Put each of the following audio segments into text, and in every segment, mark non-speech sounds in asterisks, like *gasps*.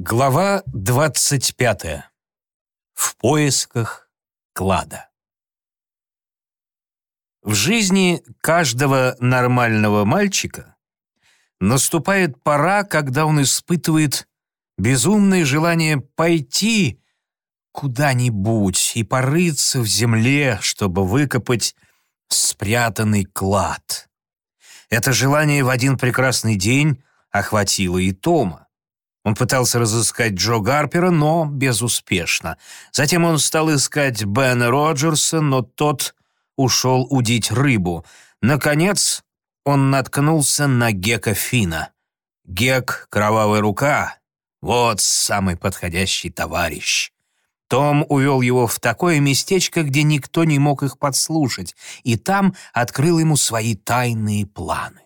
Глава 25. В поисках клада. В жизни каждого нормального мальчика наступает пора, когда он испытывает безумное желание пойти куда-нибудь и порыться в земле, чтобы выкопать спрятанный клад. Это желание в один прекрасный день охватило и Тома. Он пытался разыскать Джо Гарпера, но безуспешно. Затем он стал искать Бена Роджерса, но тот ушел удить рыбу. Наконец, он наткнулся на Гека Фина. Гек — кровавая рука. Вот самый подходящий товарищ. Том увел его в такое местечко, где никто не мог их подслушать, и там открыл ему свои тайные планы.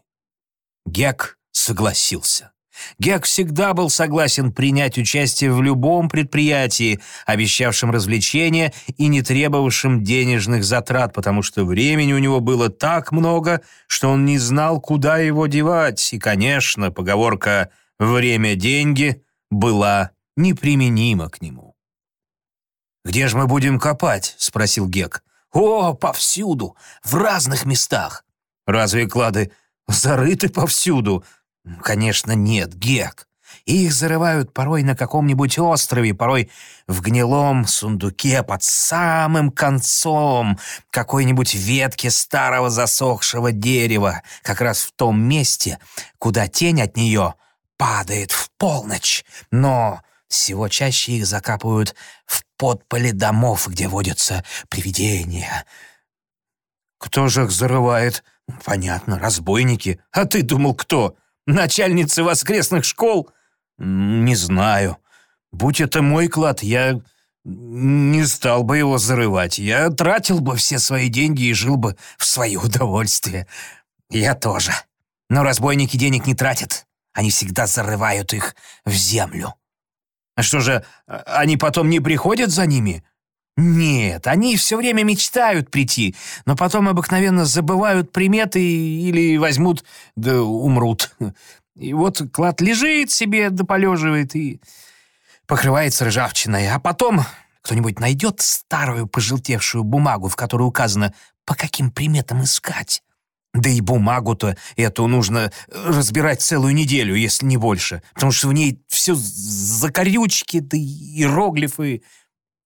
Гек согласился. Гек всегда был согласен принять участие в любом предприятии, обещавшем развлечения и не требовавшем денежных затрат, потому что времени у него было так много, что он не знал, куда его девать. И, конечно, поговорка «время – деньги» была неприменима к нему. «Где же мы будем копать?» – спросил Гек. «О, повсюду, в разных местах». «Разве клады зарыты повсюду?» Конечно, нет, Гек. Их зарывают порой на каком-нибудь острове, порой в гнилом сундуке под самым концом какой-нибудь ветки старого засохшего дерева, как раз в том месте, куда тень от нее падает в полночь. Но всего чаще их закапывают в подполе домов, где водятся привидения. Кто же их зарывает? Понятно, разбойники. А ты думал, кто? Начальницы воскресных школ? Не знаю. Будь это мой клад, я не стал бы его зарывать. Я тратил бы все свои деньги и жил бы в свое удовольствие. Я тоже. Но разбойники денег не тратят. Они всегда зарывают их в землю. А что же, а, они потом не приходят за ними? Нет, они все время мечтают прийти, но потом обыкновенно забывают приметы или возьмут, да умрут. И вот клад лежит себе, да полеживает и покрывается ржавчиной. А потом кто-нибудь найдет старую пожелтевшую бумагу, в которой указано, по каким приметам искать. Да и бумагу-то эту нужно разбирать целую неделю, если не больше, потому что в ней все закорючки, да иероглифы,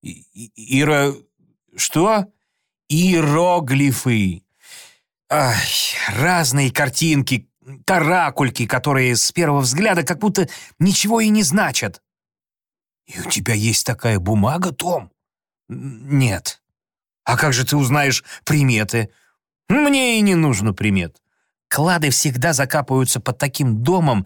Ира... Что? Иероглифы. Ай, разные картинки, каракульки, которые с первого взгляда как будто ничего и не значат. И у тебя есть такая бумага, Том? Нет. А как же ты узнаешь приметы? Мне и не нужно примет. Клады всегда закапываются под таким домом,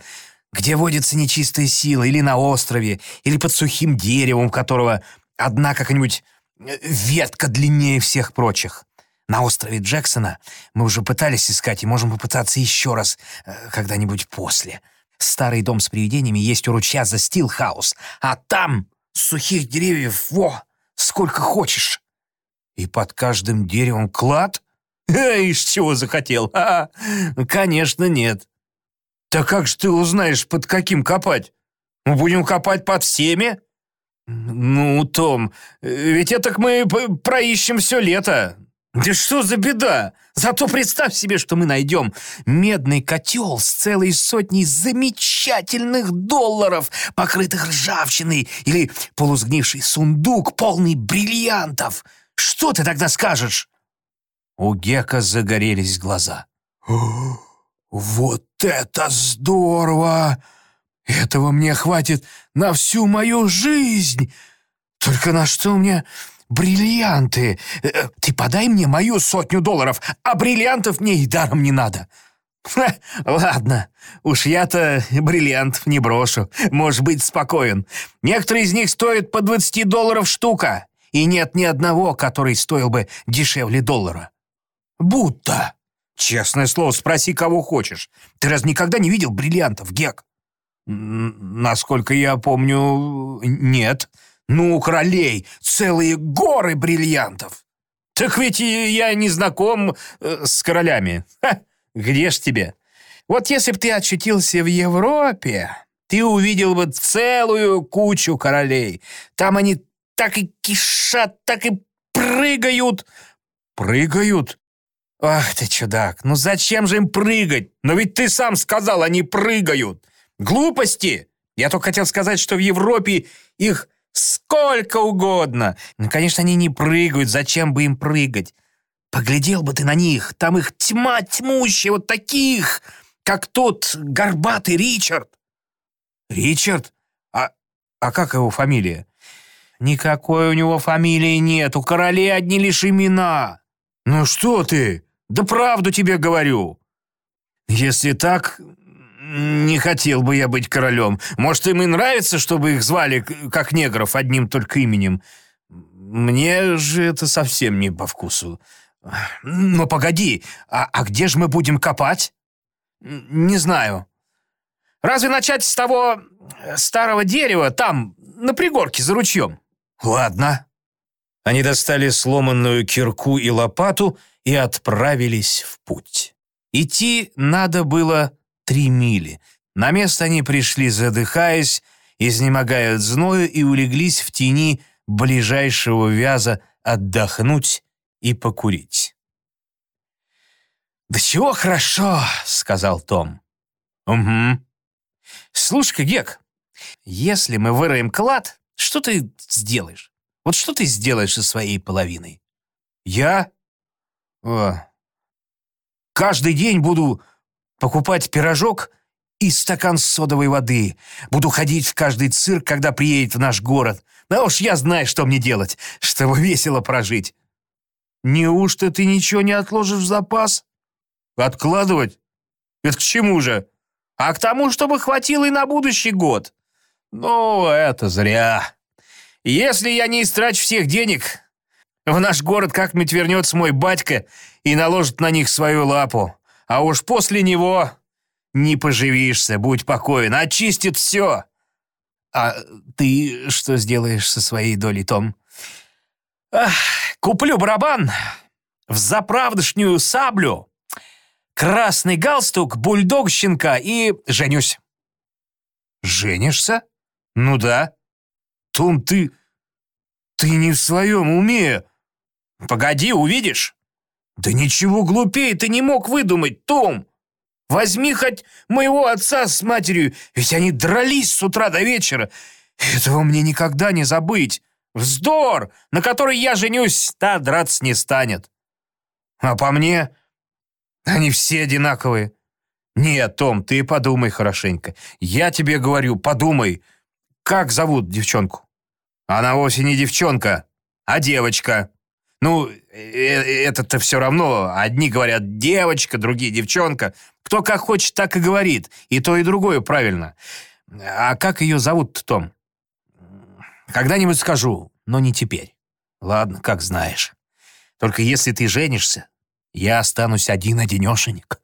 где водится нечистая сила, или на острове, или под сухим деревом, которого одна какая-нибудь э, ветка длиннее всех прочих. На острове Джексона мы уже пытались искать и можем попытаться еще раз э, когда-нибудь после. Старый дом с привидениями есть у ручья за Стилхаус, а там сухих деревьев, во, сколько хочешь. И под каждым деревом клад? *laughs* Из чего захотел? *laughs* А, конечно, нет. Так как же ты узнаешь, под каким копать? Мы будем копать под всеми? «Ну, Том, ведь это мы проищем все лето». «Да что за беда? Зато представь себе, что мы найдем медный котел с целой сотней замечательных долларов, покрытых ржавчиной, или полусгнивший сундук, полный бриллиантов. Что ты тогда скажешь?» У Гека загорелись глаза. *gasps* «Вот это здорово!» Этого мне хватит на всю мою жизнь. Только на что мне бриллианты? Э, ты подай мне мою сотню долларов, а бриллиантов мне и даром не надо. Ха, ладно, уж я-то бриллиантов не брошу. Можешь быть спокоен. Некоторые из них стоят по 20 долларов штука, и нет ни одного, который стоил бы дешевле доллара. Будто. Честное слово, спроси, кого хочешь. Ты раз никогда не видел бриллиантов, Гек? Насколько я помню, нет. Ну, королей целые горы бриллиантов. Так ведь я не знаком э, с королями. Ха, где ж тебе? Вот если б ты очутился в Европе, ты увидел бы целую кучу королей. Там они так и кишат, так и прыгают. Прыгают? Ах ты, чудак, ну зачем же им прыгать? Но ведь ты сам сказал, они прыгают. Глупости! Я только хотел сказать, что в Европе их сколько угодно. Ну, конечно, они не прыгают, зачем бы им прыгать? Поглядел бы ты на них, там их тьма тьмущая, вот таких, как тот горбатый Ричард. Ричард? А, а как его фамилия? Никакой у него фамилии нет, у королей одни лишь имена. Ну что ты? Да правду тебе говорю. Если так, не хотел бы я быть королем. Может, им и нравится, чтобы их звали, как негров, одним только именем. Мне же это совсем не по вкусу. Но погоди, а, а где же мы будем копать? Не знаю. Разве начать с того э, старого дерева там, на пригорке за ручьем? Ладно. Они достали сломанную кирку и лопату и отправились в путь. Идти надо было три мили. На место они пришли, задыхаясь, изнемогая от зною, и улеглись в тени ближайшего вяза отдохнуть и покурить. «Да чего хорошо!» — сказал Том. «Угу. Слушай-ка, Гек, если мы выроем клад, что ты сделаешь? Вот что ты сделаешь со своей половиной?» «Я? О, каждый день буду покупать пирожок и стакан содовой воды. Буду ходить в каждый цирк, когда приедет в наш город. Да уж я знаю, что мне делать, чтобы весело прожить. Неужто ты ничего не отложишь в запас? Откладывать? Это к чему же? А к тому, чтобы хватило и на будущий год. Ну, это зря. Если я не истрачу всех денег, в наш город как-нибудь вернется мой батька и наложит на них свою лапу. А уж после него не поживишься, будь покоен, очистит все. А ты что сделаешь со своей долей, Том? Ах, куплю барабан в заправдышнюю саблю, красный галстук, бульдог щенка и женюсь. Женишься? Ну да. Том, ты... ты не в своем уме. Погоди, увидишь. «Да ничего глупее ты не мог выдумать, Том! Возьми хоть моего отца с матерью, ведь они дрались с утра до вечера. Этого мне никогда не забыть. Вздор, на который я женюсь, та драться не станет. А по мне, они все одинаковые. Нет, Том, ты подумай хорошенько. Я тебе говорю, подумай. Как зовут девчонку? Она вовсе не девчонка, а девочка. Ну, это-то все равно. Одни говорят девочка, другие девчонка. Кто как хочет, так и говорит. И то, и другое правильно. А как ее зовут, Том? Когда-нибудь скажу, но не теперь. Ладно, как знаешь. Только если ты женишься, я останусь один-одинешенек.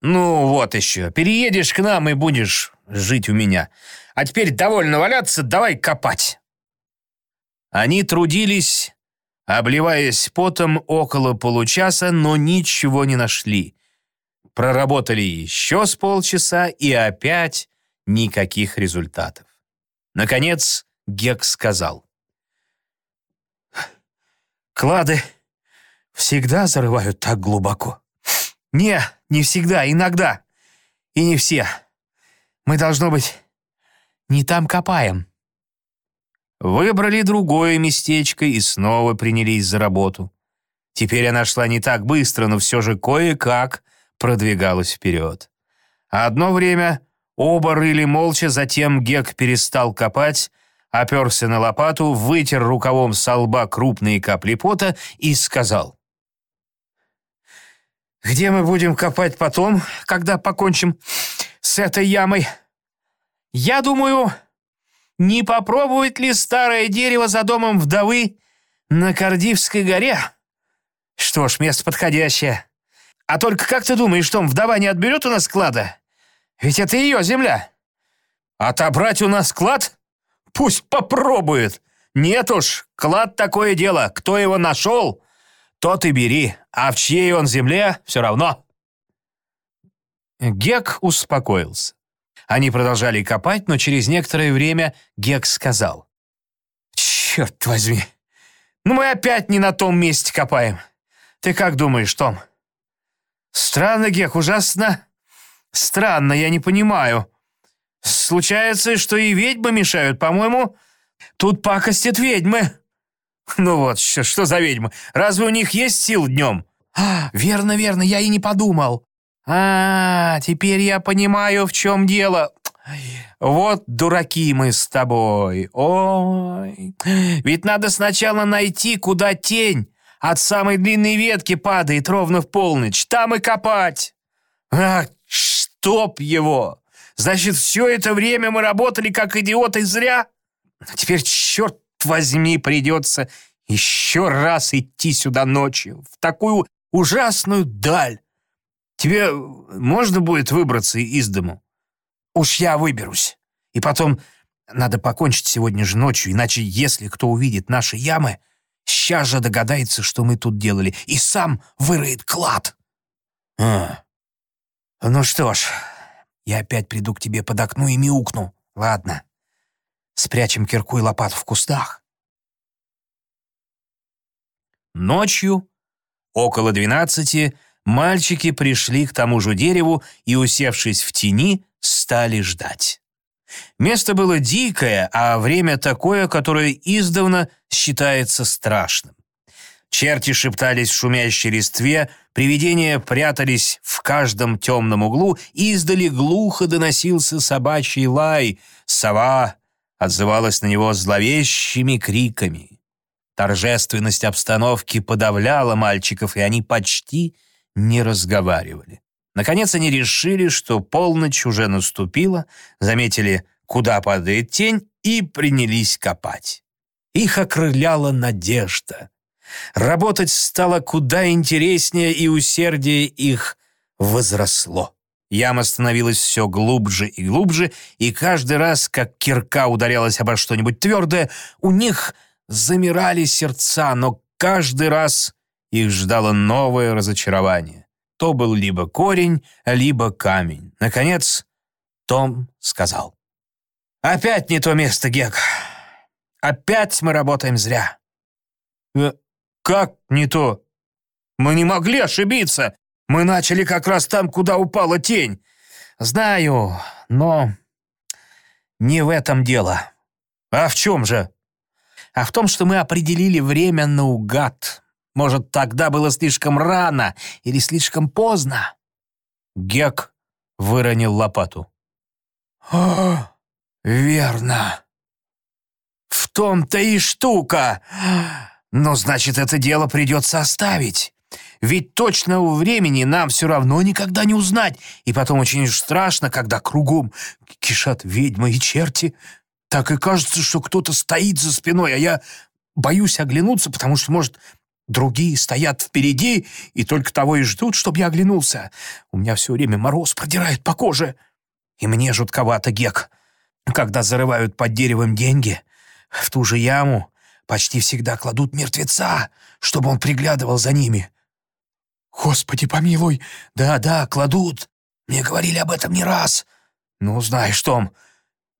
Ну вот еще, переедешь к нам и будешь жить у меня. А теперь довольно валяться, давай копать. Они трудились обливаясь потом около получаса, но ничего не нашли. Проработали еще с полчаса и опять никаких результатов. Наконец Гек сказал. «Клады всегда зарывают так глубоко?» «Не, не всегда, иногда. И не все. Мы, должно быть, не там копаем». Выбрали другое местечко и снова принялись за работу. Теперь она шла не так быстро, но все же кое-как продвигалась вперед. Одно время оба рыли молча, затем Гек перестал копать, оперся на лопату, вытер рукавом со лба крупные капли пота и сказал. «Где мы будем копать потом, когда покончим с этой ямой? Я думаю, не попробовать ли старое дерево за домом вдовы на Кардивской горе? Что ж, место подходящее. А только как ты думаешь, Том, вдова не отберет у нас клада? Ведь это ее земля. Отобрать у нас клад? Пусть попробует. Нет уж, клад такое дело. Кто его нашел, тот и бери. А в чьей он земле, все равно. Гек успокоился. Они продолжали копать, но через некоторое время Гек сказал. «Черт возьми, ну мы опять не на том месте копаем. Ты как думаешь, Том?» «Странно, Гек, ужасно странно, я не понимаю. Случается, что и ведьмы мешают, по-моему, тут пакостят ведьмы». «Ну вот, что, что за ведьмы? Разве у них есть сил днем?» «А, верно, верно, я и не подумал. А, теперь я понимаю, в чем дело. Вот дураки мы с тобой. Ой, ведь надо сначала найти, куда тень от самой длинной ветки падает ровно в полночь. Там и копать. А, чтоб его! Значит, все это время мы работали как идиоты зря? Теперь, черт возьми, придется еще раз идти сюда ночью, в такую ужасную даль. Тебе можно будет выбраться из дому? Уж я выберусь. И потом надо покончить сегодня же ночью, иначе если кто увидит наши ямы, сейчас же догадается, что мы тут делали, и сам выроет клад. А. Ну что ж, я опять приду к тебе под окно и мяукну. Ладно. Спрячем кирку и лопату в кустах. Ночью, около двенадцати, мальчики пришли к тому же дереву и, усевшись в тени, стали ждать. Место было дикое, а время такое, которое издавна считается страшным. Черти шептались в шумящей листве, привидения прятались в каждом темном углу, издали глухо доносился собачий лай, сова отзывалась на него зловещими криками. Торжественность обстановки подавляла мальчиков, и они почти не разговаривали. Наконец они решили, что полночь уже наступила, заметили, куда падает тень, и принялись копать. Их окрыляла надежда. Работать стало куда интереснее, и усердие их возросло. Яма становилась все глубже и глубже, и каждый раз, как кирка ударялась обо что-нибудь твердое, у них замирали сердца, но каждый раз их ждало новое разочарование. То был либо корень, либо камень. Наконец, Том сказал. «Опять не то место, Гек. Опять мы работаем зря». «Э, «Как не то? Мы не могли ошибиться. Мы начали как раз там, куда упала тень». «Знаю, но не в этом дело». «А в чем же?» «А в том, что мы определили время наугад. Может, тогда было слишком рано или слишком поздно?» Гек выронил лопату. «О, верно. В том-то и штука. Но значит, это дело придется оставить. Ведь точного времени нам все равно никогда не узнать. И потом очень страшно, когда кругом кишат ведьмы и черти. Так и кажется, что кто-то стоит за спиной, а я боюсь оглянуться, потому что, может, Другие стоят впереди и только того и ждут, чтобы я оглянулся. У меня все время мороз продирает по коже. И мне жутковато, Гек. Когда зарывают под деревом деньги, в ту же яму почти всегда кладут мертвеца, чтобы он приглядывал за ними. Господи помилуй, да-да, кладут. Мне говорили об этом не раз. Ну, знаешь, Том,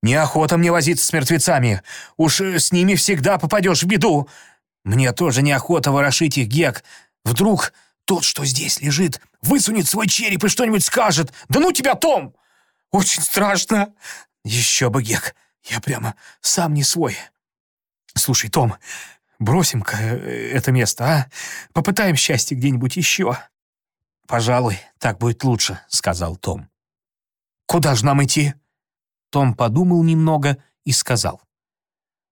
неохота мне возиться с мертвецами. Уж с ними всегда попадешь в беду. Мне тоже неохота ворошить их, Гек. Вдруг тот, что здесь лежит, высунет свой череп и что-нибудь скажет. Да ну тебя, Том! Очень страшно. Еще бы, Гек, я прямо сам не свой. Слушай, Том, бросим-ка э, это место, а? Попытаем счастье где-нибудь еще. Пожалуй, так будет лучше, сказал Том. Куда же нам идти? Том подумал немного и сказал.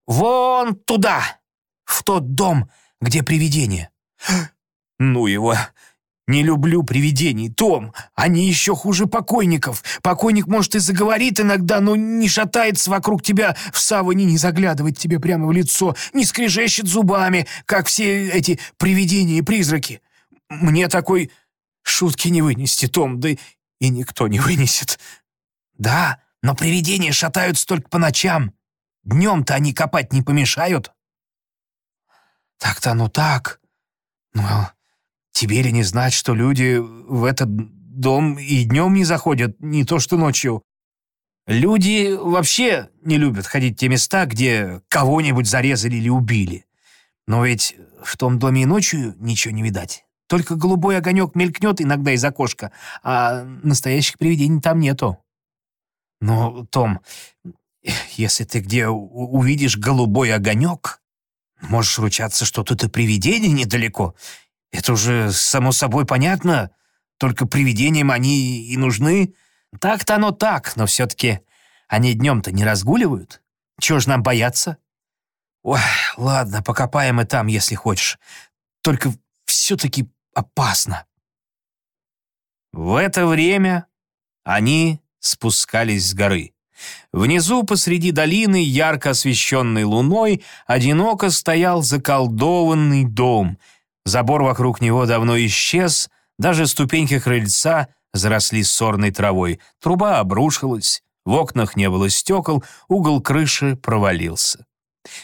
«Вон туда!» В тот дом, где привидение. Ну его, не люблю привидений, Том. Они еще хуже покойников. Покойник, может, и заговорит иногда, но не шатается вокруг тебя в саване, не заглядывает тебе прямо в лицо, не скрежещет зубами, как все эти привидения и призраки. Мне такой шутки не вынести, Том, да и никто не вынесет. Да, но привидения шатаются только по ночам. Днем-то они копать не помешают. Так-то оно так. Но тебе ли не знать, что люди в этот дом и днем не заходят, не то что ночью? Люди вообще не любят ходить в те места, где кого-нибудь зарезали или убили. Но ведь в том доме и ночью ничего не видать. Только голубой огонек мелькнет иногда из окошка, а настоящих привидений там нету. Но, Том, если ты где увидишь голубой огонек, можешь ручаться, что тут и привидение недалеко. Это уже само собой понятно. Только привидениям они и нужны. Так-то оно так, но все-таки они днем-то не разгуливают. Чего ж нам бояться? Ой, ладно, покопаем и там, если хочешь. Только все-таки опасно. В это время они спускались с горы. Внизу, посреди долины, ярко освещенной луной, одиноко стоял заколдованный дом. Забор вокруг него давно исчез, даже ступеньки крыльца заросли сорной травой. Труба обрушилась, в окнах не было стекол, угол крыши провалился.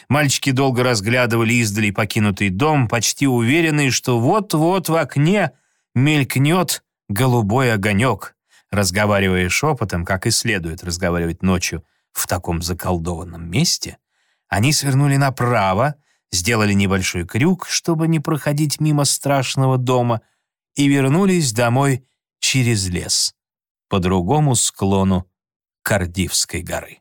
Мальчики долго разглядывали издали покинутый дом, почти уверенные, что вот-вот в окне мелькнет голубой огонек, разговаривая шепотом, как и следует разговаривать ночью в таком заколдованном месте, они свернули направо, сделали небольшой крюк, чтобы не проходить мимо страшного дома, и вернулись домой через лес, по другому склону Кардивской горы.